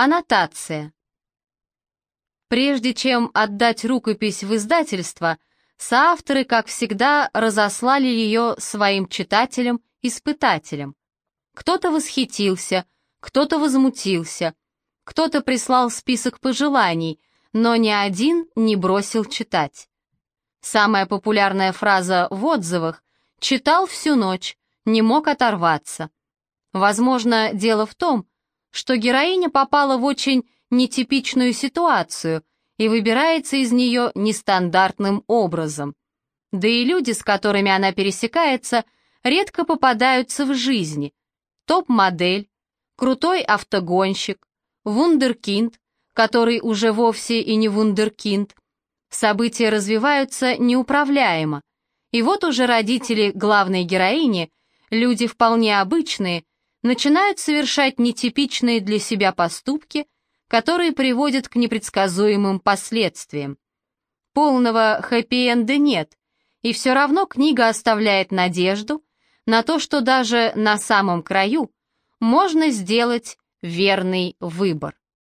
Аннотация. Прежде чем отдать рукопись в издательство, соавторы, как всегда, разослали ее своим читателям-испытателям. Кто-то восхитился, кто-то возмутился, кто-то прислал список пожеланий, но ни один не бросил читать. Самая популярная фраза в отзывах «читал всю ночь, не мог оторваться». Возможно, дело в том, что героиня попала в очень нетипичную ситуацию и выбирается из нее нестандартным образом. Да и люди, с которыми она пересекается, редко попадаются в жизни. Топ-модель, крутой автогонщик, вундеркинд, который уже вовсе и не вундеркинд. События развиваются неуправляемо. И вот уже родители главной героини, люди вполне обычные, начинают совершать нетипичные для себя поступки, которые приводят к непредсказуемым последствиям. Полного хэппи-энда нет, и все равно книга оставляет надежду на то, что даже на самом краю можно сделать верный выбор.